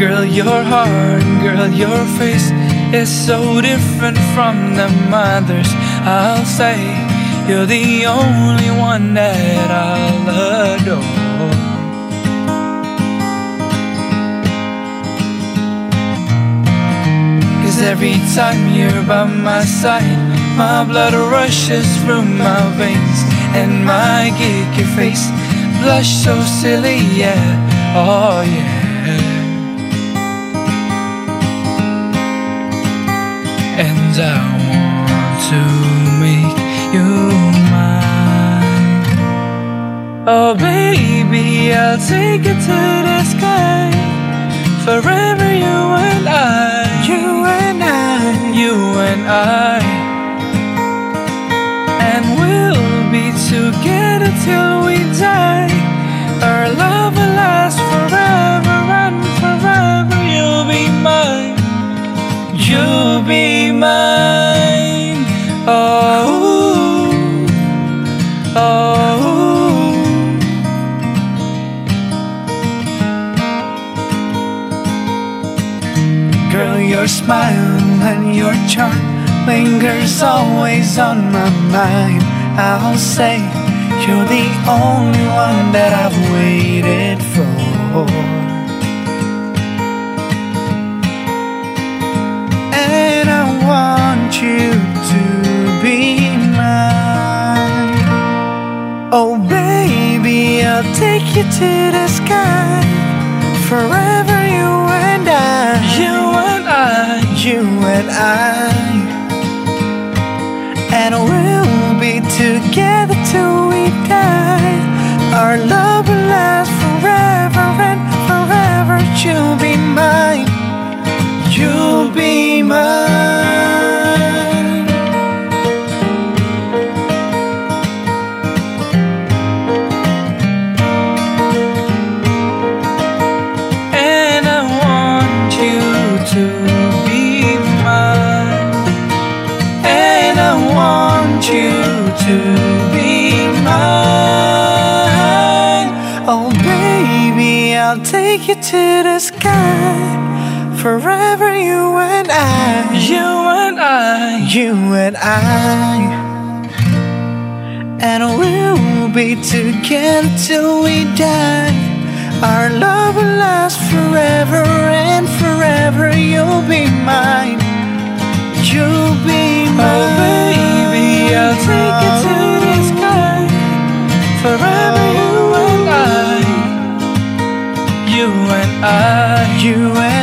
your heart, girl, your face is so different from the mothers. I'll say you're the only one that I'll adore. Cause every time you're by my side, my blood rushes through my veins, and my geeky face blush so silly, yeah, oh yeah. I want to make you mine. Oh, baby, I'll take you to the sky. Forever, you and I. You and I, You and I. And we'll be together till we die. Girl, your smile and your charm lingers always on my mind. I'll say you're the only one that I've waited for. And I want you to be mine. Oh, baby, I'll take you to the sky. Forever, You and I. And we'll be together till we die. Our love will last forever and forever. You'll be mine. You'll be mine. And I want you to to be mine. Oh, baby, I'll take you to the sky. Forever, you and I. You and I. You and I. And we'll be together till we die. Our love will last forever and forever. You'll be mine. You'll be mine. you